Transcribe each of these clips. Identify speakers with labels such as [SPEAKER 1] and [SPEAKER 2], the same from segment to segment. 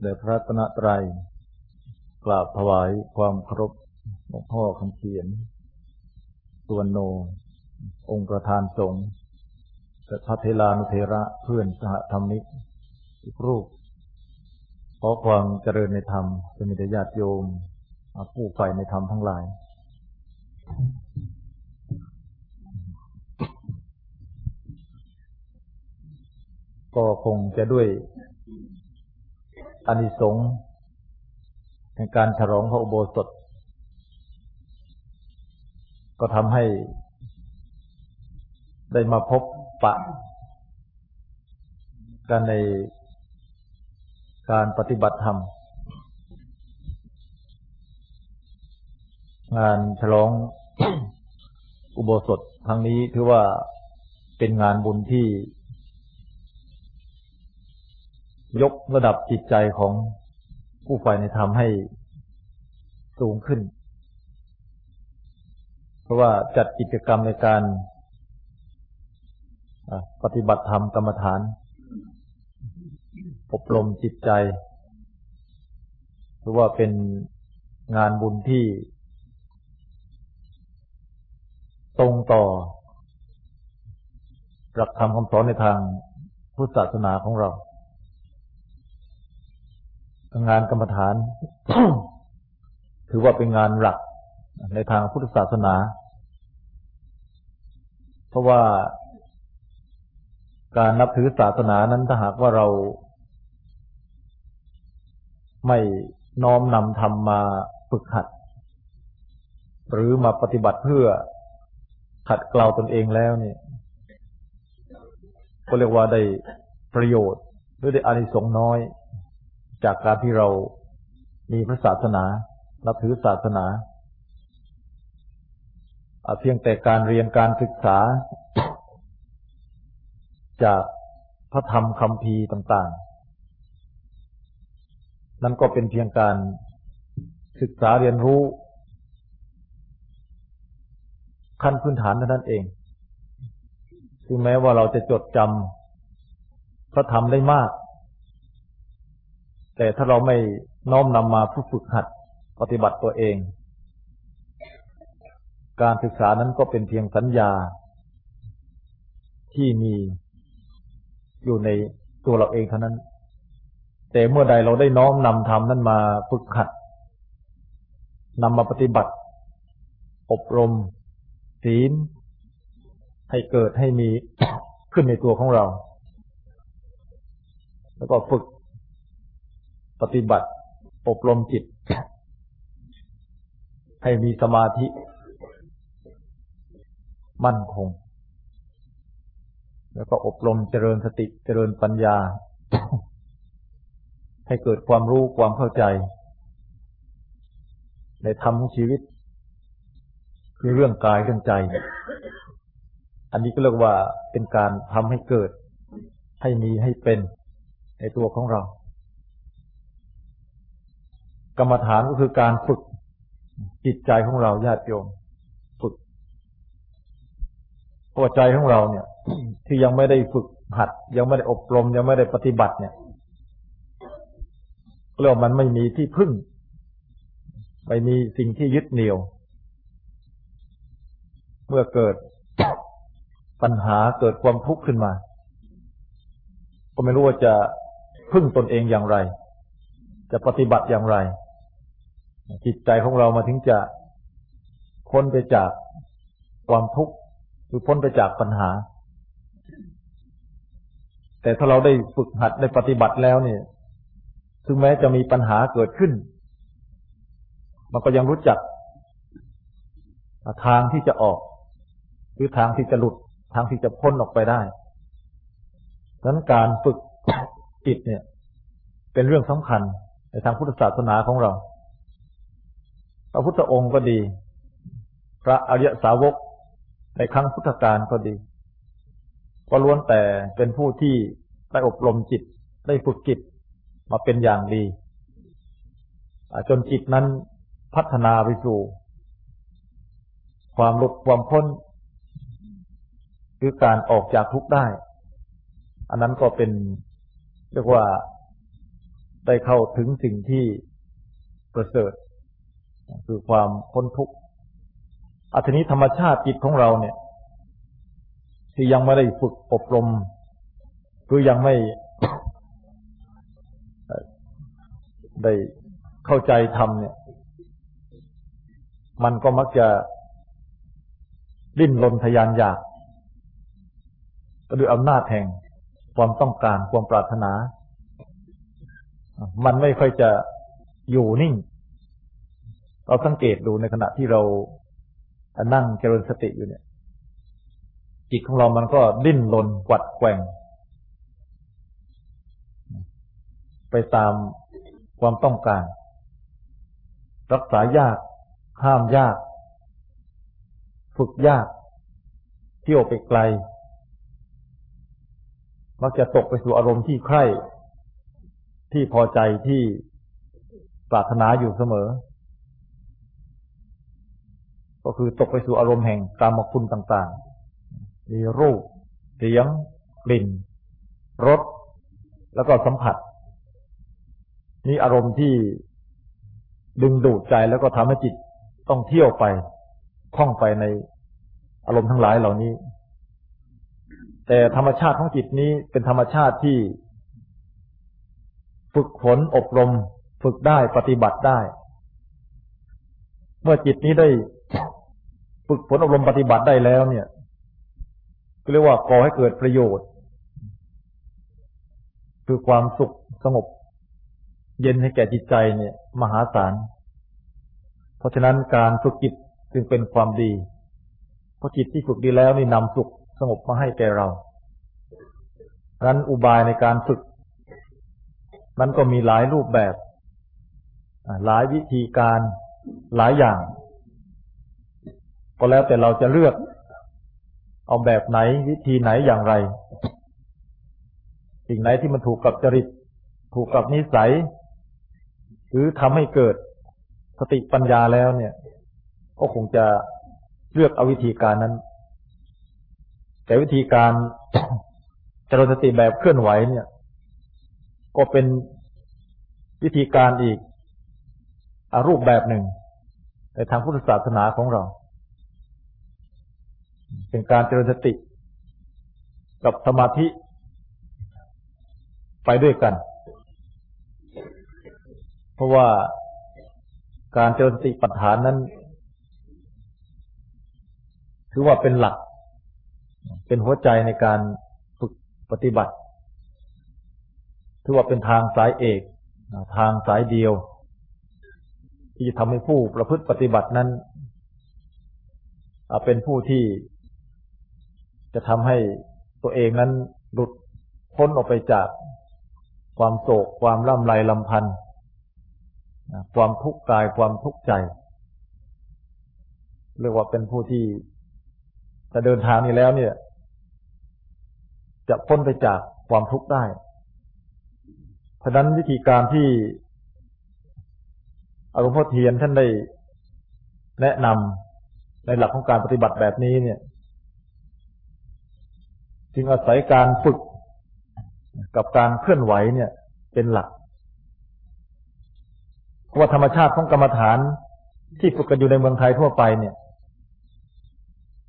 [SPEAKER 1] แด่พระตนตรัยกราบถวายความเคารพหลวงพ่อคำเขียนสวนโน องค์ประธานสงฆ์และพระเทลานุเทระเพื่อนสหธรรมิกทุกรูปขอความเจริญในธรรมจะมีแต่ญาติโยมผู้ใฝ่ในธรรมทั้งหลาย ก็คงจะด้วย อานิสงส์ในการฉลองพระอุโบสถ ก็ทำให้ได้มาพบปะ กันในการปฏิบัติธรรม งานฉลองอุโบสถครั้งนี้ถือว่าเป็นงานบุญที่ ยกระดับจิตใจของผู้ฝ่ายในธรรมให้สูงขึ้น เพราะว่าจัดกิจกรรมในการปฏิบัติธรรมกรรมฐาน อบรมจิตใจหรือว่าเป็นงานบุญที่ ตรงต่อ หลักธรรมคำสอนในทางพุทธศาสนาของเรา งานกรรมฐาน ถือว่าเป็นงานหลักในทางพุทธศาสนา เพราะว่าการนับถือศาสนานั้นถ้าหากว่าเรา ไม่น้อมนำธรรมมาฝึกหัด หรือมาปฏิบัติเพื่อขัดเกลาตนเองแล้วเนี่ยก็เรียกว่าได้ประโยชน์หรือได้อานิสงส์น้อย จากการที่เรามีพระศาสนานับถือศาสนาเพียงแต่การเรียนการศึกษา จากพระธรรมคำพีต่างๆ นั่นก็เป็นเพียงการศึกษาเรียนรู้ ขั้นพื้นฐานเท่านั้นเองถึงแม้ว่าเราจะจดจำพระธรรมได้มาก แต่ถ้าเราไม่น้อมนำมาผู้ฝึกหัดปฏิบัติตัวเอง การศึกษานั้นก็เป็นเพียงสัญญา ที่มีอยู่ในตัวเราเองเท่านั้น แต่เมื่อใดเราได้น้อมนำธรรมนั้นมาฝึกหัดนำมาปฏิบัติ อบรม ศีล ให้เกิดให้มีขึ้นในตัวของเรา แล้วก็ฝึก ปฏิบัติ อบรมจิต ให้มีสมาธิ มั่นคง แล้วก็อบรมเจริญสติเจริญปัญญา ให้เกิดความรู้ความเข้าใจ ในธรรมของชีวิต คือเรื่องกายเรื่องใจ อันนี้ก็เรียกว่าเป็นการทำให้เกิด ให้มีให้เป็นในตัวของเรา กรรมฐานก็คือการฝึกจิตใจของเราญาติโยมฝึกหัวใจของเราเนี่ย ที่ยังไม่ได้ฝึกหัด ยังไม่ได้อบรม ยังไม่ได้ปฏิบัติเนี่ยเรียกมันไม่มีที่พึ่ง ไม่มีสิ่งที่ยึดเหนี่ยว เมื่อเกิดปัญหาเกิดความทุกข์ขึ้นมา ก็ไม่รู้ว่าจะพึ่งตนเองอย่างไร จะปฏิบัติอย่างไร จิตใจของเรามาถึงจะพ้นไปจากความทุกข์หรือพ้นไปจากปัญหา แต่ถ้าเราได้ฝึกหัดได้ปฏิบัติแล้วเนี่ยถึงแม้จะมีปัญหาเกิดขึ้น มันก็ยังรู้จัก ทางที่จะออก หรือทางที่จะหลุด ทางที่จะพ้นออกไปได้ดังนั้นการฝึกจิตเนี่ย เป็นเรื่องสำคัญในทางพุทธศาสนาของเรา ระพุทธองค์ก็ดี พระอริยสาวกในครั้งพุทธกาลก็ดี ก็ล้วนแต่เป็นผู้ที่ได้อบรมจิตได้ฝึกจิตมาเป็นอย่างดี จนจิตนั้นพัฒนาไปสู่ ความหลุดความพ้นคือการออกจากทุกข์ได้ อันนั้นก็เป็นเรียกว่าได้เข้าถึงสิ่งที่ประเสริฐ คือความพ้นทุกข์อันนี้ธรรมชาติจิตของเราเนี่ย ที่ยังไม่ได้ฝึกอบรมคือยังไม่ได้เข้าใจธรรมเนี่ย มันก็มักจะดิ้นรนทยานอยากก็ด้วยอำนาจแห่งความต้องการความปรารถนา มันไม่ค่อยจะอยู่นิ่ง เราสังเกตดูในขณะที่เรานั่งเจริญสติอยู่เนี่ย จิตของเรามันก็ดิ้นรนกวัดแกว่ง ไปตามความต้องการ รักษายาก ห้ามยาก ฝึกยากเที่ยวไปไกล มักจะตกไปสู่อารมณ์ที่ใคร่ ที่พอใจที่ปรารถนาอยู่เสมอ ก็คือตกไปสู่อารมณ์แห่งกรรมคุณต่างๆ มีรูป เสียง กลิ่น รส แล้วก็สัมผัส นี่อารมณ์ที่ดึงดูดใจแล้วก็ทำให้จิตต้องเที่ยวไปท่องไปในอารมณ์ทั้งหลายเหล่านี้ แต่ธรรมชาติของจิตนี้เป็นธรรมชาติที่ ฝึกฝนอบรม ฝึกได้ปฏิบัติได้ เมื่อจิตนี้ได้ ฝึกฝนอบรมปฏิบัติได้แล้วเนี่ยก็เรียกว่าก่อให้เกิดประโยชน์ คือความสุขสงบ เย็นให้แก่จิตใจเนี่ย มหาศาล เพราะฉะนั้นการฝึกจิตจึงเป็นความดี เพราะจิตที่ฝึกดีแล้วนี่นำสุขสงบมาให้แก่เราดังนั้นอุบายในการฝึก มันก็มีหลายรูปแบบ หลายวิธีการหลายอย่าง ก็แล้วแต่เราจะเลือก เอาแบบไหนวิธีไหนอย่างไร สิ่งไหนที่มันถูกกับจริต ถูกกับนิสัย หรือทำให้เกิดสติปัญญาแล้วเนี่ย ก็คงจะเลือกเอาวิธีการนั้น แต่วิธีการจริญสติแบบเคลื่อนไหวเนี่ย ก็เป็นวิธีการอีกอรูปแบบหนึ่งในทางพุทธศาสนาของเรา เป็นการเจริญสติ กับสมาธิ ไปด้วยกัน เพราะว่าการเจริญสติปัฏฐานนั้น ถือว่าเป็นหลัก เป็นหัวใจในการฝึกปฏิบัติ ถือว่าเป็นทางสายเอก ทางสายเดียว ที่จะทำให้ผู้ประพฤติปฏิบัตินั้นเป็นผู้ที่ จะทำให้ตัวเองนั้นหลุดพ้นออกไปจากความโศกความล่ำไรลำพันธ์ความทุกข์กายความทุกข์ใจ เรียกว่าเป็นผู้ที่จะเดินทางนี้แล้วเนี่ย จะพ้นไปจากความทุกข์ได้ฉะนั้นวิธีการที่อารมณ์พ่อเทียนท่านได้แนะนำในหลักของการปฏิบัติแบบนี้เนี่ย จึงอาศัยการฝึกกับการเคลื่อนไหวเนี่ยเป็นหลักว่าะธรรมชาติของกรรมฐานที่ฝึกกันอยู่ในเมืองไทยทั่วไปเนี่ย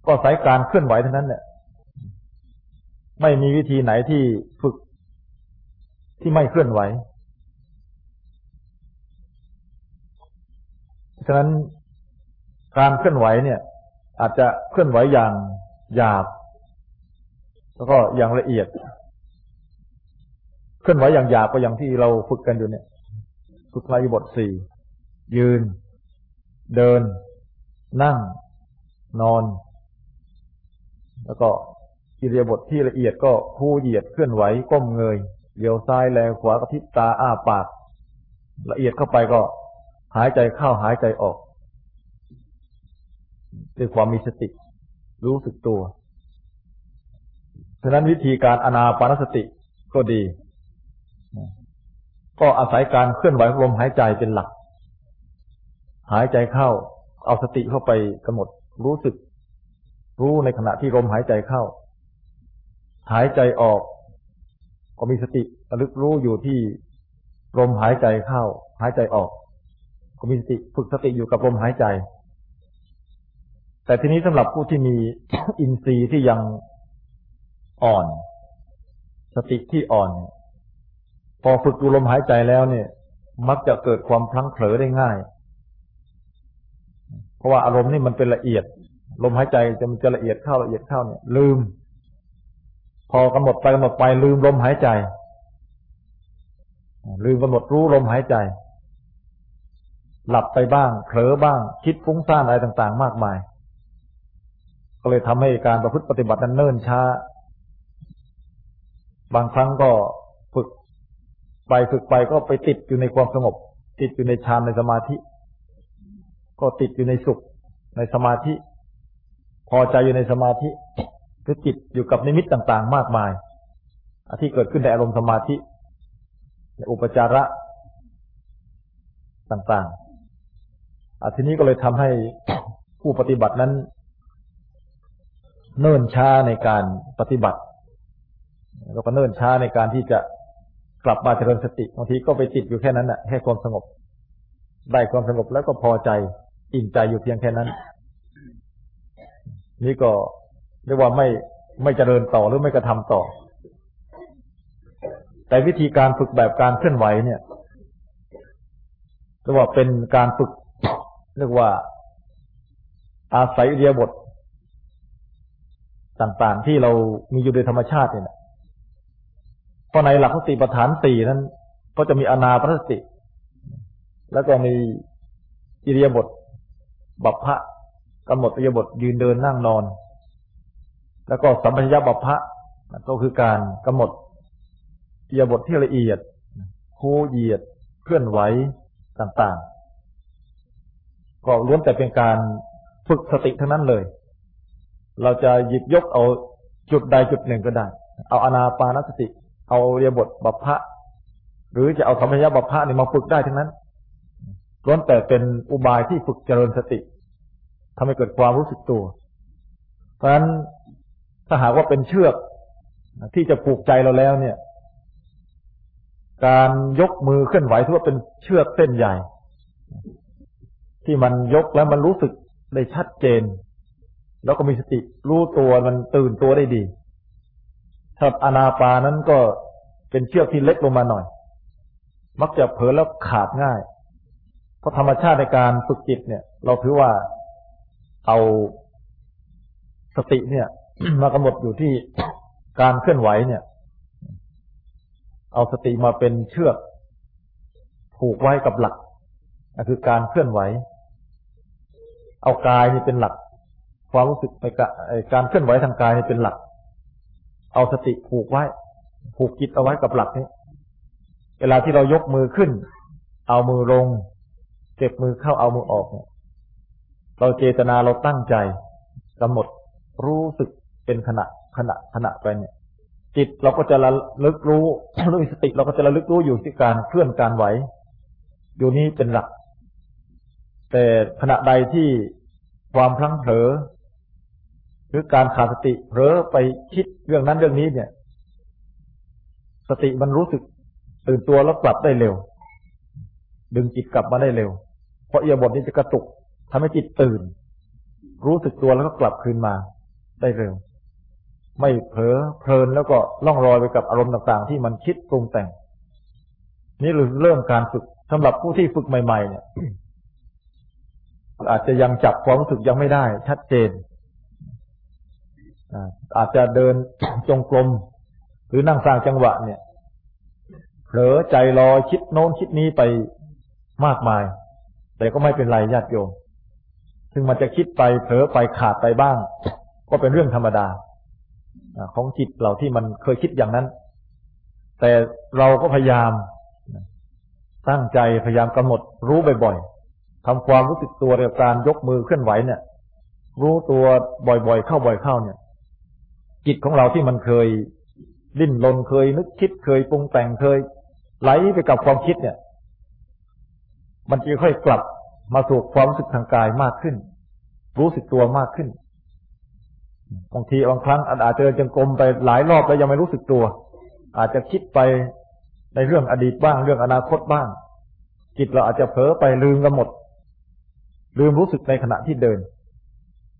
[SPEAKER 1] ก็สายการเคลื่อนไหวเท่านั้นเนี่ยไม่มีวิธีไหนที่ฝึกที่ไม่เคลื่อนไหว ฉะนั้นการเคลื่อนไหวเนี่ย อาจจะเคลื่อนไหวอย่างหยาบ แล้วก็อย่างละเอียด เคลื่อนไหวอย่างหยาบก็อย่างที่เราฝึกกันอยู่เนี่ยสุขลายบทสี่ยืน เดิน นั่ง นอน แล้วก็อิเรียบทที่ละเอียดก็คู่เหยียดเคลื่อนไหวก้มเงยเลี้ยวซ้ายแลขวากระพริบตาอ้าปาก ละเอียดเข้าไปก็ หายใจเข้าหายใจออกด้วยความมีสติ รู้สึกตัวะนั้นวิธีการอนาปานสติก็ดี ก็อาศัยการเคลื่อนไหวลมหายใจเป็นหลัก หายใจเข้า เอาสติเข้าไปกำหนดรู้สึก รู้ในขณะที่ลมหายใจเข้า หายใจออก ก็มีสติระลึกรู้อยู่ที่ลมหายใจเข้า หายใจออก ก็มีสติฝึกสติอยู่กับลมหายใจ แต่ทีนี้สำหรับผู้ที่มีอินทรีย์ที่ยัง อ่อน สติที่อ่อน พอฝึกดูลมหายใจแล้วเนี่ย มักจะเกิดความพลั้งเผลอได้ง่าย เพราะว่าอารมณ์นี่มันเป็นละเอียด ลมหายใจจะมันจะละเอียดเข้าละเอียดเข้าเนี่ย ลืม พอกำหนดไปกำหนดไปลืมลมหายใจ ลืมกำหนดรู้ลมหายใจ หลับไปบ้าง เผลอบ้าง คิดฟุ้งซ่านอะไรต่าง ๆ มากมายก็เลยทำให้การประพฤติปฏิบัตินั้นเนิ่นช้า บางครั้งก็ฝึกไปฝึกไปก็ไปติดอยู่ในความสงบ ติดอยู่ในฌานในสมาธิ ก็ติดอยู่ในสุขในสมาธิ พอใจอยู่ในสมาธิคือจิตอยู่กับนิมิตต่าง ๆ มากมายที่เกิดขึ้นในอารมณ์สมาธิในอุปจาระต่างๆอทีนี้ก็เลยทำให้ผู้ปฏิบัตินั้น เนิ่นช้าในการปฏิบัติ แล้วก็เนิ่นช้าในการที่จะกลับมาเจริญสติบางทีก็ไปติดอยู่แค่นั้นแหะให้ความสงบ ได้ความสงบแล้วก็พอใจอิ่มใจอยู่เพียงแค่นั้น นี่ก็เรียกว่าไม่ไม่เจริญต่อหรือไม่กระทำต่อ แต่วิธีการฝึกแบบการเคลื่อนไหวเนี่ยเรียกว่าเป็นการฝึกเรียกว่า อาศัยเรียบทต่างๆที่เรามีอยู่โดยธรรมชาติเนี่ย ราะในหลักสติปัฏฐานสี่นั้น ก็จะมีอนาปสติ แล้วก็มีอิริยาบถบัพพะกำหนดอิริยาบถยืนเดินนั่งนอน แล้วก็สัมปชัญญะบัพพะก็คือการกำหนดเอียบทที่ละเอียดคูเหยียดเคลื่อนไหวต่างๆ ก็ล้วนแต่เป็นการฝึกสติทั้งนั้นเลย เราจะหยิบยกเอาจุดใดจุดหนึ่งก็ได้ เอาอนาปานสติ เอาเรียบทบัพพะหรือจะเอาธรรมยบัพพะนี่มาฝึกได้ทั้งนั้นล้วนแต่เป็นอุบายที่ฝึกเจริญสติทำให้เกิดความรู้สึกตัว เพราะฉะนั้นถ้าหากว่าเป็นเชือกที่จะผูกใจเราแล้วเนี่ย การยกมือเคลื่อนไหวถือว่าเป็นเชือกเส้นใหญ่ ที่มันยกแล้วมันรู้สึกได้ชัดเจน แล้วก็มีสติรู้ตัวมันตื่นตัวได้ดี ถ้าอนาปานั้นก็เป็นเชือกที่เล็กลงมาหน่อย มักจะเผลอแล้วขาดง่าย เพราะธรรมชาติในการฝึกจิตเนี่ย เราถือว่าเอาสติเนี่ย มากำหนดอยู่ที่การเคลื่อนไหวเนี่ย เอาสติมาเป็นเชือก ผูกไว้กับหลักก็คือการเคลื่อนไหว เอากายนี่เป็นหลัก ความรู้สึกในการเคลื่อนไหวทางกายนี่เป็นหลัก เอาสติผูกไว้ ผูกจิตเอาไว้กับหลักนี้เวลาที่เรายกมือขึ้น เอามือลงเก็บมือเข้าเอามือออกเนี่ยเราเจตนาเราตั้งใจกำหนดรู้สึกเป็นขณะขณะขณะไปเนี่ย จิตเราก็จะระลึกรู้รู้สติเราก็จะระลึกรู้อยู่ที่การเคลื่อนการไหว อยู่นี้เป็นหลัก แต่ขณะใดที่ความพลั้งเผลอ หรือการขาดสติเผลอไปคิดเรื่องนั้นเรื่องนี้เนี่ย สติมันรู้สึกตื่นตัวแล้วกลับได้เร็ว ดึงจิตกลับมาได้เร็ว เพราะเอียบทนี้จะกระตุกทำให้จิตตื่น รู้สึกตัวแล้วก็กลับคืนมา ได้เร็ว ไม่เผลอเพลินแล้วก็ล่องรอยไปกับอารมณ์ต่าง ๆ ที่มันคิดปรุงแต่ง นี่เริ่มการฝึกสำหรับผู้ที่ฝึกใหม่ ๆ เนี่ยอาจจะยังจับความรู้สึกยังไม่ได้ ชัดเจน อาจจะเดินจงกรมหรือนั่งสร้างจังหวะเนี่ยเผลอใจลอยคิดโน้นคิดนี้ไปมากมาย แต่ก็ไม่เป็นไรญาติโยมซึ่งมันจะคิดไปเผลอไปขาดไปบ้าง ก็เป็นเรื่องธรรมดาของจิตเราที่มันเคยคิดอย่างนั้น แต่เราก็พยายาม ตั้งใจพยายามกำหนดรู้บ่อยๆทำความรู้สึกตัวเรื่องการยกมือเคลื่อนไหวเนี่ย รู้ตัวบ่อยๆ เข้าบ่อยเข้าเนี่ย จิตของเราที่มันเคยดิ้นรนเคยนึกคิดเคยปรุงแต่งเคย ไหลไปกับความคิดเนี่ย มันจะค่อยกลับมาสู่ความรู้สึกทางกายมากขึ้น รู้สึกตัวมากขึ้นบางทีบางครั้งอาจจะเดินจงกรมไปหลายรอบแล้วยังไม่รู้สึกตัว อาจจะคิดไปในเรื่องอดีตบ้างเรื่องอนาคตบ้าง จิตเราอาจจะเผลอไปลืมกันหมด ลืมรู้สึกในขณะที่เดิน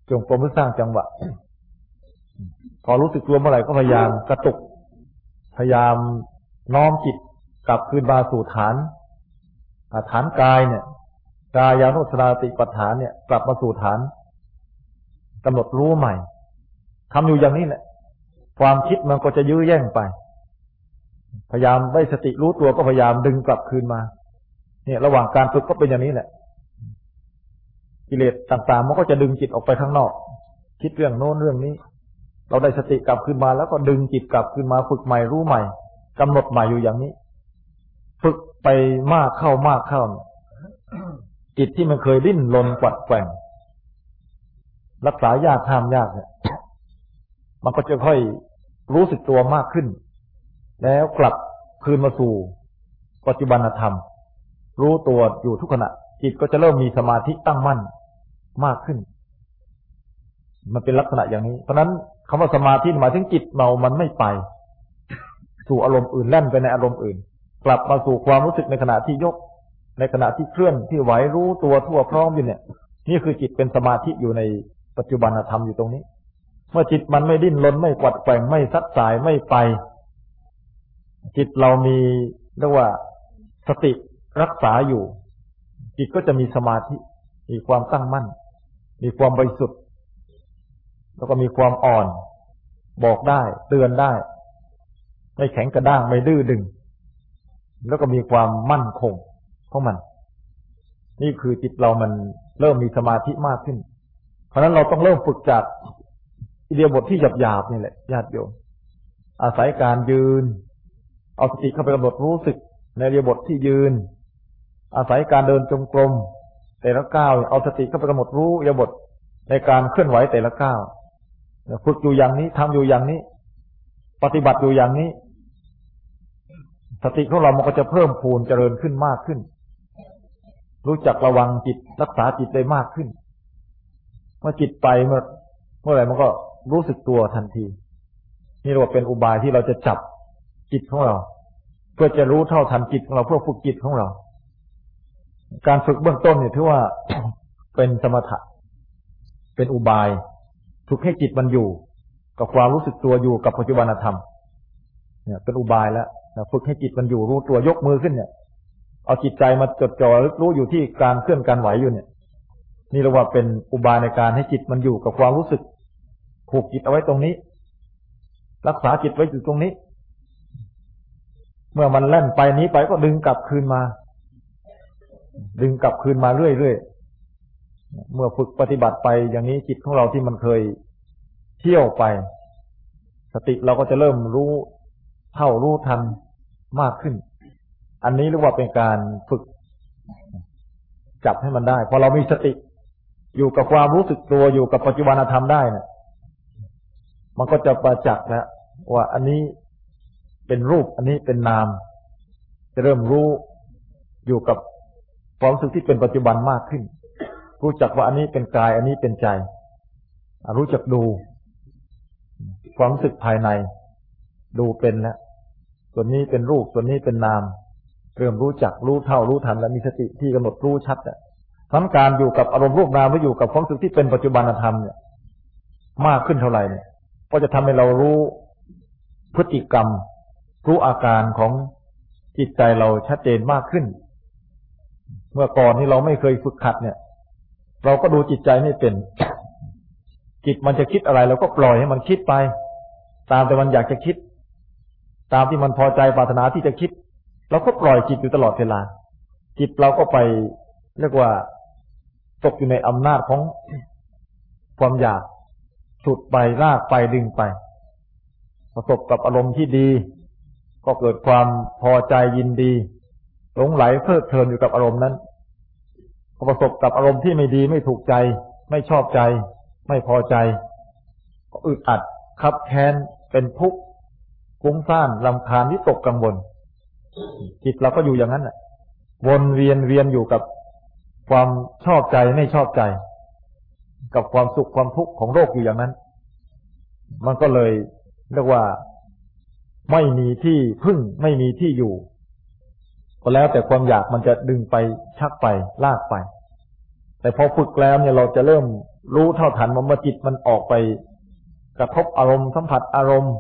[SPEAKER 1] จงกรมเพื่อสร้างจังหวะ พอรู้สึกตัวเมื่อไหร่ก็พยายามกระตุก พยายามน้อมจิตกลับคืนมาสู่ฐานฐานกายเนี่ยกายานุสราติปัฏฐานเนี่ย กลับมาสู่ฐานกำหนดรู้ใหม่ทำอยู่อย่างนี้แหละความคิดมันก็จะยื้อแย่งไป พยายามได้สติรู้ตัวก็พยายามดึงกลับคืนมา เนี่ย ระหว่างการฝึกก็เป็นอย่างนี้แหละ กิเลสต่างๆ มันก็จะดึงจิตออกไปข้างนอก คิดเรื่องโน้นเรื่องนี้ เราได้สติกลับคืนมาแล้วก็ดึงจิตกลับคืนมา ฝึกใหม่รู้ใหม่กำหนดใหม่อยู่อย่างนี้ ฝึกไปมากเข้ามากเข้าจิตที่มันเคยดิ้นรนกวัดแกว่งรักษายากห้ามยากเนี่ยมันก็จะค่อยรู้สึกตัวมากขึ้น แล้วกลับคืนมาสู่ ปัจจุบันธรรม รู้ตัวอยู่ทุกขณะ จิตก็จะเริ่มมีสมาธิตั้งมั่นมากขึ้น มันเป็นลักษณะอย่างนี้ เพราะนั้น คำว่าสมาธิหมายถึงจิตเรามันไม่ไป สู่อารมณ์อื่นแล่นไปในอารมณ์อื่น กลับมาสู่ความรู้สึกในขณะที่ยก ในขณะที่เคลื่อนที่ไหวรู้ตัวทั่วพร้อมอยู่เนี่ย นี่คือจิตเป็นสมาธิอยู่ในปัจจุบันธรรมอยู่ตรงนี้ เมื่อจิตมันไม่ดิ้นรนไม่กวัดแกว่งไม่ซัดสายไม่ไป จิตเรามีเรียกว่าสติรักษาอยู่ จิตก็จะมีสมาธิ มีความตั้งมั่น มีความบริสุทธิ์ แล้วก็มีความอ่อน บอกได้ เตือนได้ ไม่แข็งกระด้างไม่ดื้อดึง แล้วก็มีความมั่นคงของมัน นี่คือจิตเรามันเริ่มมีสมาธิมากขึ้น เพราะนั้นเราต้องเริ่มฝึกจากอิเดียบทที่หยาบๆนี่แหละญาติโยมอาศัยการยืน เอาสติเข้าไปกำหนดรู้สึก ในอิเดียบทที่ยืน อาศัยการเดินจงกรมแต่ละก้าวเอาสติเข้าไปกำหนดรู้อิเดียบทในการเคลื่อนไหวแต่ละก้าว ฝึกอยู่อย่างนี้ทำอยู่อย่างนี้ ปฏิบัติอยู่อย่างนี้ สติของเรามันก็จะเพิ่มพูนเจริญขึ้นมากขึ้น รู้จักระวังจิตรักษาจิตได้มากขึ้น เมื่อจิตไปเมื่อเมื่อไหร่มันก็รู้สึกตัวทันที นี่เรียกว่าเป็นอุบายที่เราจะจับจิตของเรา เพื่อจะรู้เท่าทันจิตของเราเพื่อฝึกจิตของเรา การฝึกเบื้องต้นเนี่ยถือว่าเป็นสมถะ เป็นอุบาย ฝึกให้จิตมันอยู่ กับความรู้สึกตัวอยู่กับปัจจุบันธรรม เนี่ยเป็นอุบายแล้วฝึกให้จิตมันอยู่รู้ตัวยกมือขึ้นเนี่ย เอาจิตใจมาจดจ่อรู้อยู่ที่การเคลื่อนการไหวอยู่เนี่ย นี่เรียกว่าเป็นอุบายในการให้จิตมันอยู่กับความรู้สึกผูกจิตเอาไว้ตรงนี้ รักษาจิตไว้อยู่ตรงนี้ เมื่อมันแล่นไปนี้ไปก็ดึงกลับคืนมา ดึงกลับคืนมาเรื่อยๆ เมื่อฝึกปฏิบัติไปอย่างนี้จิตของเราที่มันเคยเที่ยวไป สติเราก็จะเริ่มรู้เท่ารู้ทันมากขึ้น อันนี้เรียกว่าเป็นการฝึกจับให้มันได้พอเรามีสติ อยู่กับความรู้สึกตัวอยู่กับปัจจุบันธรรมได้เนี่ยมันก็จะประจักษ์แล้วว่าอันนี้เป็นรูปอันนี้เป็นนาม จะเริ่มรู้อยู่กับความรู้สึกที่เป็นปัจจุบันมากขึ้น รู้จักว่าอันนี้เป็นกาย อันนี้เป็นใจรู้จักดู ความรู้สึกภายใน ดูเป็นแล้วส่วนนี้เป็นรูปส่วนนี้เป็นนาม เริ่มรู้จักรู้เท่ารู้ทันและมีสติที่กำหนดรู้ชัดอะทั้งการอยู่กับอารมณ์รูปนามหรืออยู่กับความรู้สึกที่เป็นปัจจุบันธรรมเนี่ยมากขึ้นเท่าไหร่เนี่ยก็จะทำให้เรารู้พฤติกรรม รู้อาการของจิตใจเราชัดเจนมากขึ้น เมื่อก่อนที่เราไม่เคยฝึกขัดเนี่ย เราก็ดูจิตใจไม่เป็น จิตมันจะคิดอะไรเราก็ปล่อยให้มันคิดไป ตามแต่มันอยากจะคิด ตามที่มันพอใจปรารถนาที่จะคิด เราก็ปล่อยจิตอยู่ตลอดเวลา จิตเราก็ไปเรียกว่าตกอยู่ในอำนาจของความอยากฉุดไปลากไปดึงไป ประสบกับอารมณ์ที่ดี ก็เกิดความพอใจยินดีหลงไหลเพลิดเพลินอยู่กับอารมณ์นั้น ประสบกับอารมณ์ที่ไม่ดีไม่ถูกใจ ไม่ชอบใจ ไม่พอใจก็อึดอัดคับแค้นเป็นทุกข์ฟุ้งซ่านลำคาญที่ตกกังวลจิตเราก็อยู่อย่างนั้นแหละวนเวียนเวียนอยู่กับความชอบใจไม่ชอบใจ กับความสุขความทุกข์ของโลกอยู่อย่างนั้น มันก็เลยเรียกว่าไม่มีที่พึ่งไม่มีที่อยู่ ก็แล้วแต่ความอยากมันจะดึงไปชักไปลากไป แต่พอฝึกแล้วเนี่ยเราจะเริ่มรู้เท่าทันว่าเมื่อจิตมันออกไป กระทบอารมณ์สัมผัสอารมณ์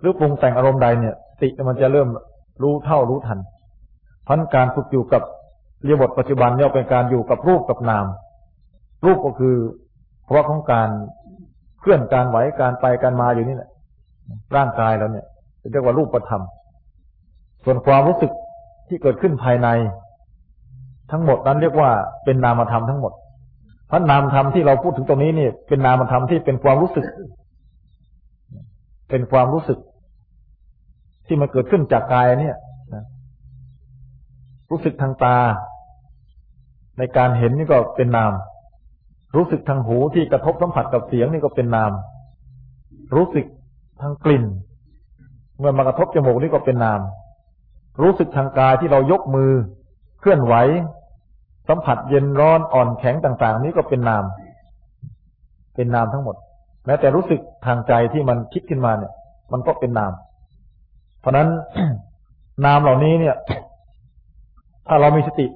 [SPEAKER 1] หรือปรุงแต่งอารมณ์ใดเนี่ยสติมันจะเริ่มรู้เท่ารู้ทันพันการฝึกอยู่กับเรียบทปัจจุบันเนี่ยเป็นการอยู่กับรูปกับนาม รูปก็คือเพราะของการเคลื่อนการไหวการไปการมาอยู่นี่แหละร่างกายเราเนี่ยเรียกว่ารูปประธรรม ส่วนความรู้สึก ที่เกิดขึ้นภายใน ทั้งหมดนั้นเรียกว่าเป็นนามธรรมทั้งหมดพระนามธรรมที่เราพูดถึงตรงนี้นี่เป็นนามธรรมที่เป็นความรู้สึก เป็นความรู้สึก ที่มันเกิดขึ้นจากกายเนี่ยรู้สึกทางตา ในการเห็นนี่ก็เป็นนาม รู้สึกทางหูที่กระทบสัมผัสกับเสียงนี่ก็เป็นนาม รู้สึกทางกลิ่น เมื่อมากระทบจมูกนี่ก็เป็นนาม รู้สึกทางกายที่เรายกมือ เคลื่อนไหว สัมผัสเย็นร้อนอ่อนแข็งต่าง ๆ นี้ก็เป็นนาม เป็นนามทั้งหมด แม้แต่รู้สึกทางใจที่มันคิดขึ้นมาเนี่ย มันก็เป็นนาม เพราะนั้นนามเหล่านี้เนี่ย ถ้าเรามีสติ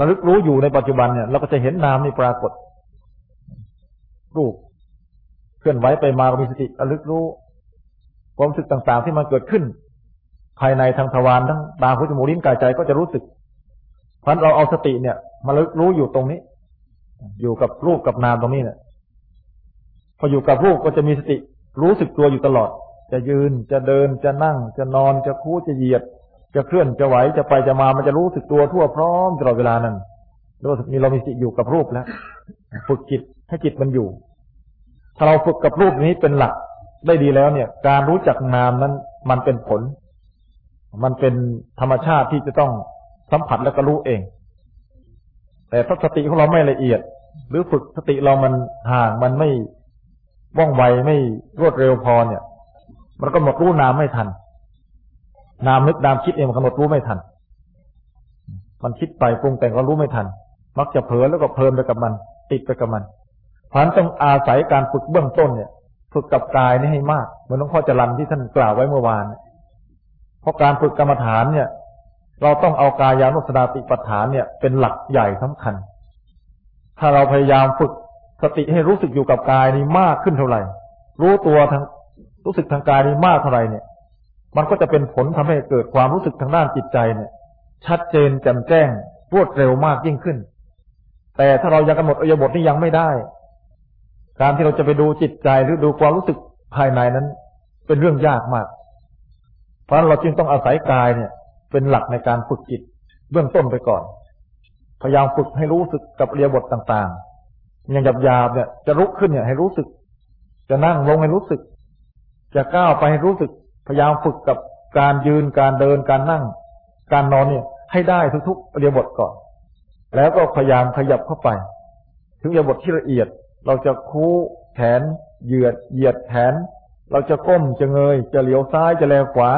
[SPEAKER 1] ระลึกรู้อยู่ในปัจจุบันเนี่ย เราก็จะเห็นนามนี่ปรากฏ รูปเคลื่อนไหวไปมาก็มีสติระลึกรู้ความรู้สึกต่าง ๆ ที่มันเกิดขึ้น ภายในทางทวารทั้งตาหูจมูกลิ้นกายใจก็จะรู้สึกเพราะเราเอาสติเนี่ยมาลึกรู้อยู่ตรงนี้ อยู่กับรูปกับนามตรงนี้เนี่ยพออยู่กับรูปก็จะมีสติ รู้สึกตัวอยู่ตลอด จะยืนจะเดินจะนั่ง จะนอนจะคู่จะเหยียด จะเคลื่อนจะไหวจะไปจะมามันจะรู้สึกตัวทั่วพร้อมตลอดเวลานั้นรู้สึกมีเรามีสติอยู่กับรูปแล้วฝึกจิตให้จิตมันอยู่ ถ้าเราฝึกกับรูปนี้เป็นหลักได้ดีแล้วเนี่ย การรู้จักนามนั้นมันเป็นผล มันเป็นธรรมชาติที่จะต้องสัมผัสแล้วก็รู้เอง แต่ถ้าสติของเราไม่ละเอียด หรือฝึกสติเรามันห่างมันไม่ว่องไวไม่รวดเร็วพอเนี่ย มันก็หมดรู้นามไม่ทัน นามนึกนามคิดเองมันกำหนดรู้ไม่ทัน มันคิดไปปรุงแต่งก็รู้ไม่ทัน มักจะเผลอแล้วก็เพลินไปกับมัน ติดไปกับมันเพราะนั้นต้องอาศัยการฝึกเบื้องต้นเนี่ย ฝึกกับกายนี่ให้มากเหมือนหลวงพ่อจรันที่ท่านกล่าวไว้เมื่อวานเพราะการฝึกกรรมฐานเนี่ย เราต้องเอากายานุสนาติปัฏฐานเนี่ย เป็นหลักใหญ่สำคัญ ถ้าเราพยายามฝึกสติให้รู้สึกอยู่กับกายนี้มากขึ้นเท่าไหร่ รู้ตัวทางรู้สึกทางกายนี้มากเท่าไหร่เนี่ย มันก็จะเป็นผลทำให้เกิดความรู้สึกทางด้านจิตใจเนี่ย ชัดเจนแจ่มแจ้งรวดเร็วมากยิ่งขึ้น แต่ถ้าเรายังกำหนดอริยบทนี้ยังไม่ได้ การที่เราจะไปดูจิตใจหรือดูความรู้สึกภายในนั้น เป็นเรื่องยากมาก เพราะเราจึงต้องอาศัยกายเนี่ย เป็นหลักในการฝึกจิต เบื้องต้นไปก่อน พยายามฝึกให้รู้สึกกับเรียบทต่างๆ อย่างหยาบๆเนี่ย จะลุกขึ้นเนี่ยให้รู้สึก จะนั่งลงให้รู้สึก จะก้าวไปให้รู้สึก พยายามฝึกกับการยืนการเดินการนั่ง การนอนเนี่ย ให้ได้ทุกๆเรียบทก่อน แล้วก็พยายามขยับเข้าไป ถึงเรียบทที่ละเอียด เราจะคู่แขนเหยียดเหยียดแขนเราจะก้มจะเงย จะเหลียวซ้ายจะแลขวา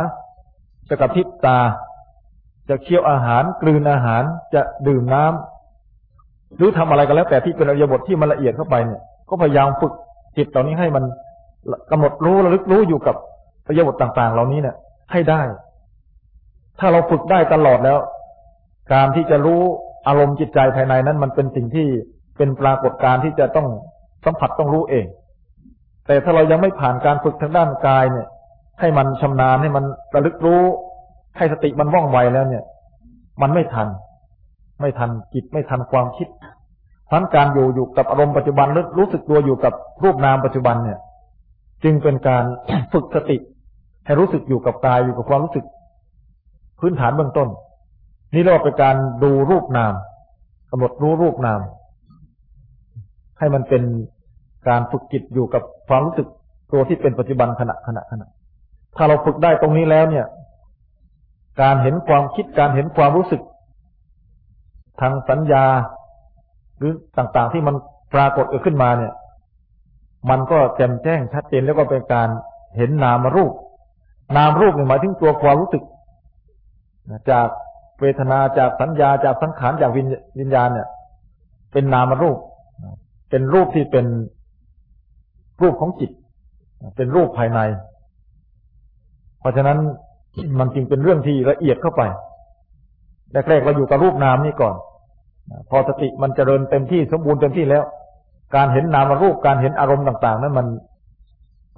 [SPEAKER 1] จะกระพริบตา จะเคี้ยวอาหารกลืนอาหารจะดื่มน้ำหรือทำอะไรก็แล้ว แต่ที่เป็นอริยบทที่มันละเอียดเข้าไปเนี่ย ก็พยายามฝึกจิตตอนนี้ให้มันกำหนดรู้ระลึกรู้อยู่กับประโยชน์ต่างๆ เหล่านี้เนี่ย ให้ได้ ถ้าเราฝึกได้ตลอดแล้ว การที่จะรู้อารมณ์จิตใจภายในนั้น มันเป็นสิ่งที่เป็นปรากฏการณ์ที่จะต้องสัมผัสต้องรู้เอง แต่ถ้าเรายังไม่ผ่านการฝึกทางด้านกายเนี่ย ให้มันชำนาญให้มันระลึกรู้ ให้สติมันว่องไวแล้วเนี่ย มันไม่ทัน ไม่ทันจิตไม่ทันความคิดทั้นการอยู่อยู่กับอารมณ์ปัจจุบันรู้สึกตัวอยู่กับรูปนามปัจจุบันเนี่ย จึงเป็นการฝึกสติ ให้รู้สึกอยู่กับกายอยู่กับความรู้สึก พื้นฐานเบื้องต้น นี่เรียกว่าเป็นการดูรูปนามกำหนดรู้รูปนาม ให้มันเป็นการฝึกจิตอยู่กับความรู้สึกตัวที่เป็นปัจจุบันขณะขณะขณะ ถ้าเราฝึกได้ตรงนี้แล้วเนี่ย การเห็นความคิดการเห็นความรู้สึก ทางสัญญา หรือต่างๆที่มันปรากฏเกิดขึ้นมาเนี่ย มันก็แจ่มแจ้งชัดเจนแล้วก็เป็นการเห็นนามรูป นามรูปหมายถึงตัวความรู้สึกจากเวทนาจากสัญญาจากสังขารจากวิญญาณเนี่ย เป็นนามรูป เป็นรูปที่เป็นรูปของจิต เป็นรูปภายใน เพราะฉะนั้นมันจึงเป็นเรื่องที่ละเอียดเข้าไปแรกๆเราอยู่กับรูปนามนี่ก่อน พอสติมันเจริญเต็มที่สมบูรณ์เต็มที่แล้ว การเห็นนามรูปการเห็นอารมณ์ต่าง ๆ นั้นมัน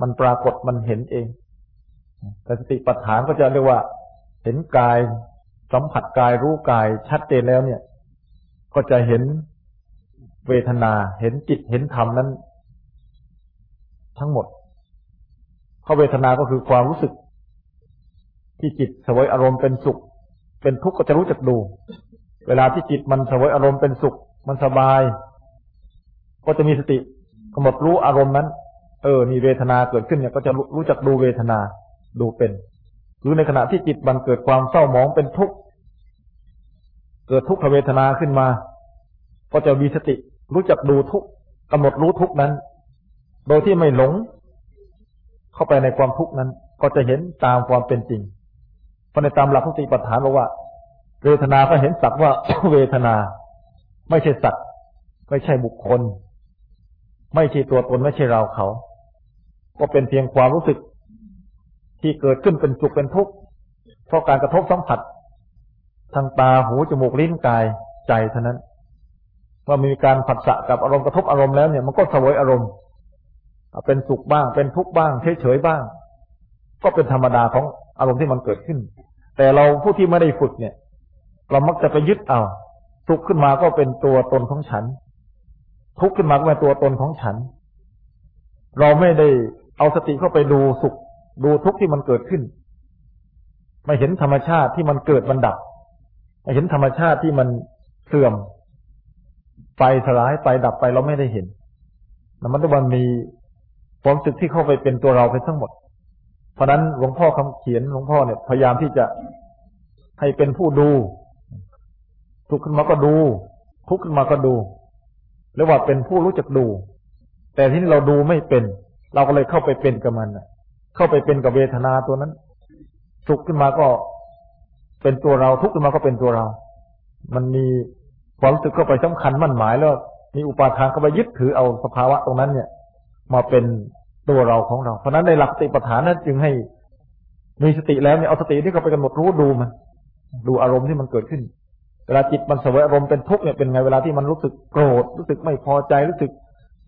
[SPEAKER 1] มันปรากฏมันเห็นเองแต่สติปัฏฐานก็จะเรียกว่า เห็นกาย สัมผัสกายรู้กายชัดเจนแล้วเนี่ย ก็จะเห็นเวทนาเห็นจิตเห็นธรรมนั้น ทั้งหมดเพราะเวทนาก็คือความรู้สึก ที่จิตสวยอารมณ์เป็นสุข เป็นทุกข์ก็จะรู้จักดู เวลาที่จิตมันสวยอารมณ์เป็นสุข มันสบาย ก็จะมีสติกำหนดรู้อารมณ์นั้น เออมีเวทนาเกิดขึ้นเนี่ยก็จะรู้จักดูเวทนาดูเป็น หรือในขณะที่จิตมันเกิดความเศร้าหมองเป็นทุกข์เกิดทุกขเวทนาขึ้นมา ก็จะมีสติรู้จักดูทุกกำหนดรู้ทุกนั้น โดยที่ไม่หลง เข้าไปในความทุกข์นั้น ก็จะเห็นตามความเป็นจริง เพราะในตามหลักสติปัฏฐานบอกว่า เวทนาก็เห็นสักว่าเวทนา ไม่ใช่สัตว์ไม่ใช่บุคคล ไม่ใช่ตัวตนไม่ใช่เราเขา ก็เป็นเพียงความรู้สึกที่เกิดขึ้นเป็นสุขเป็นทุกข์เพราะการกระทบสัมผัส ทางตาหูจมูกลิ้นกายใจเท่านั้นว่ามีการผัสสะกับอารมณ์กระทบอารมณ์แล้วเนี่ยมันก็สวยอารมณ์เป็นสุขบ้างเป็นทุกข์บ้างเฉยเฉยบ้าง ก็เป็นธรรมดาของ อารมณ์ที่มันเกิดขึ้น แต่เราผู้ที่ไม่ได้ฝึกเนี่ย เรามักจะไปยึดเอาสุขขึ้นมาก็เป็นตัวตนของฉัน ทุกข์ขึ้นมาก็เป็นตัวตนของฉัน เราไม่ได้เอาสติเข้าไปดูสุข ดูทุกข์ที่มันเกิดขึ้น ไม่เห็นธรรมชาติที่มันเกิดมันดับ ไม่เห็นธรรมชาติที่มันเสื่อม ไปสลายไปดับไปเราไม่ได้เห็นมันต้องมันมีความสึกที่เข้าไปเป็นตัวเราไปทั้งหมด เพราะนั้นหลวงพ่อคำเขียนหลวงพ่อเนี่ยพยายามที่จะให้เป็นผู้ดู ทุกข์ขึ้นมาก็ดู ทุกข์ขึ้นมาก็ดูเรียกว่าเป็นผู้รู้จักดู แต่ที่เราดูไม่เป็น เราก็เลยเข้าไปเป็นกับมันเข้าไปเป็นกับเวทนาตัวนั้นสุขขึ้นมาก็เป็นตัวเราทุกข์ขึ้นมาก็เป็นตัวเรา มันมีความรู้สึกเข้าไปสำคัญมั่นหมายแล้ว มีอุปาทานเข้าไปยึดถือเอาสภาวะตรงนั้นเนี่ย มาเป็น ตัวเราของเรา เพราะนั้นในหลักสติปัฏฐานนั้นจึงให้มีสติแล้วเนี่ยเอาสติที่เขาไปกำหนดรู้ดูมัน ดูอารมณ์ที่มันเกิดขึ้น เวลาจิตมันเสวยอารมณ์เป็นทุกข์เนี่ยเป็นไงเวลาที่มันรู้สึกโกรธรู้สึกไม่พอใจรู้สึก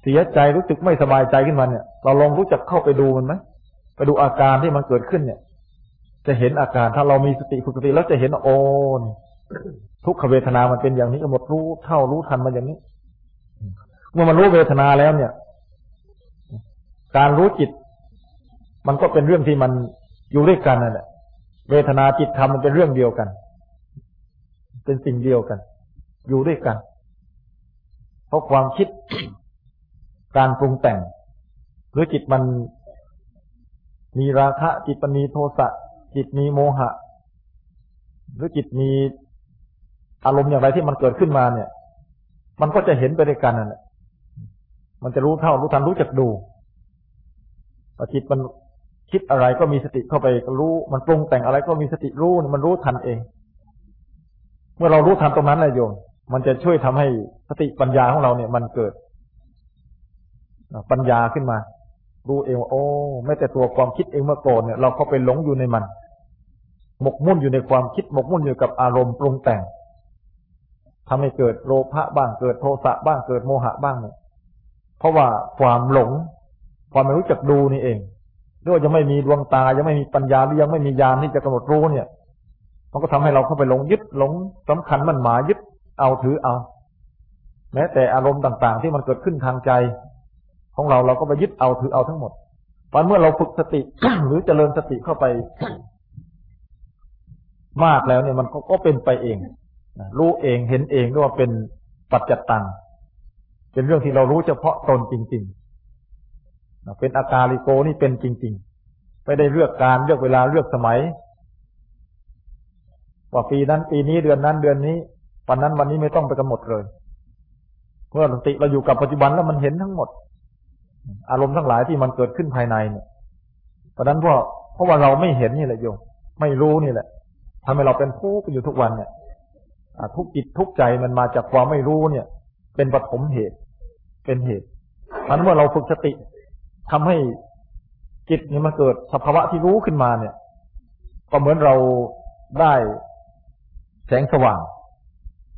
[SPEAKER 1] เสียใจรู้สึกไม่สบายใจขึ้นมาเนี่ย เราลองรู้จักเข้าไปดูมันไหมไปดูอาการที่มันเกิดขึ้นเนี่ย จะเห็นอาการถ้าเรามีสติฝึกสติแล้วจะเห็นโอนทุกขเวทนามันเป็นอย่างนี้กำหนดรู้เท่ารู้ทันมันอย่างนี้ เมื่อมันรู้เวทนาแล้วเนี่ย การรู้จิต มันก็เป็นเรื่องที่มันอยู่ด้วยกันนั่นแหละเวทนาจิตธรรมมันเป็นเรื่องเดียวกัน เป็นสิ่งเดียวกัน อยู่ด้วยกัน เพราะความคิดการปรุงแต่ง หรือจิตมันมีราคะจิตมันมีโทสะจิตมีโมหะ หรือจิตมีอารมณ์อย่างไรที่มันเกิดขึ้นมาเนี่ย มันก็จะเห็นไปด้วยกันนั่นแหละมันจะรู้เท่ารู้ทันรู้จักดู อจิตมันคิดอะไรก็มีสติเข้าไปรู้ มันปรุงแต่งอะไรก็มีสติรู้มันรู้ทันเอง เมื่อเรารู้ทันตรงนั้นแหละโยมมันจะช่วยทำให้สติปัญญาของเราเนี่ย มันเกิด ปัญญาขึ้นมา รู้เองว่าโอ้แม้แต่ตัวความคิดเองเมื่อก่อนเนี่ย เราเข้าไปหลงอยู่ในมัน หมกมุ่นอยู่ในความคิดหมกมุ่นอยู่กับอารมณ์ปรุงแต่งทำให้เกิดโลภะบ้างเกิดโทสะบ้างเกิดโมหะบ้างเนี่ยเพราะว่าความหลง ความไม่รู้จักดูนี่เองหรือว่ายังไม่มีดวงตายังไม่มีปัญญาหรือยังไม่มีญาณที่จะกำหนดรู้เนี่ย มันก็ทำให้เราเข้าไปหลงยึดหลงสำคัญมันหมายยึดเอาถือเอา แม้แต่อารมณ์ต่างๆ ที่มันเกิดขึ้นทางใจ ของเราเราก็ไปยึดเอาถือเอาทั้งหมดตอนเมื่อเราฝึกสติหรือเจริญสติเข้าไป มากแล้วเนี่ยมันก็เป็นไปเองรู้เองเห็นเองด้ว่าเป็นปัจจตังเป็นเรื่องที่เรารู้เฉพาะตนจริง ๆ เป็นอาการลิโกนี่เป็นจริง ๆ ไม่ได้เลือกการเลือกเวลาเลือกสมัย ว่าปีนั้น ปีนี้เดือนนั้นเดือนนี้วันนั้นวันนี้ไม่ต้องไปกำหนดเลยเมื่อสติเราอยู่กับปัจจุบันแล้วมันเห็นทั้งหมด อารมณ์ทั้งหลายที่มันเกิดขึ้นภายในเนี่ยเพราะนั้นเพราะเพราะว่าเราไม่เห็นนี่แหละโยมไม่รู้นี่แหละทำให้เราเป็นทุกข์อยู่ทุกวันเนี่ยทุกจิตทุกใจมันมาจากความไม่รู้เนี่ย เป็นปฐมเหตุ เป็นเหตุเพราะนั้นเมื่อเราฝึกสติ ทำให้จิตนี้มาเกิดสภาวะที่รู้ขึ้นมาเนี่ย ก็เหมือนเราได้แสงสว่าง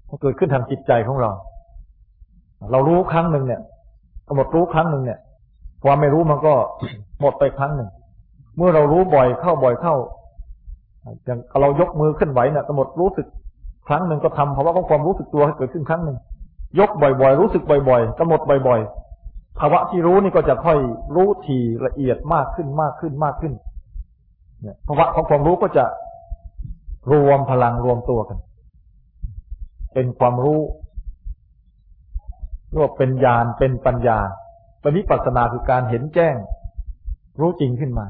[SPEAKER 1] มันเกิดขึ้นทางจิตใจของเรา เรารู้ครั้งหนึ่งเนี่ยกำหนดรู้ครั้งหนึ่งเนี่ย ความไม่รู้มันก็หมดไปครั้งหนึ่ง เมื่อเรารู้บ่อยเข้าบ่อยเข้าอย่างเรายกมือขึ้นไหวเนี่ยกำหนดรู้สึกครั้งหนึ่งก็ทำภาะของความรู้สึกตัวให้เกิดขึ้นครั้งหนึ่งยกบ่อยๆ รู้สึกบ่อยๆกำหนดบ่อยๆ ภาวะที่รู้นี่ก็จะค่อยรู้ทีละเอียดมากขึ้นมากขึ้นมากขึ้น เนี่ยภาวะของความรู้ก็จะรวมพลังรวมตัวกัน เป็นความรู้รว่าเป็นญาณเป็นปัญญาปณิปัสนาคือการเห็นแจ้ง รู้จริงขึ้นมา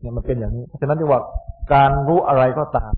[SPEAKER 1] เนี่ยมันเป็นอย่างนี้เพราะฉะนั้นที่ว่าการรู้อะไรก็ตาม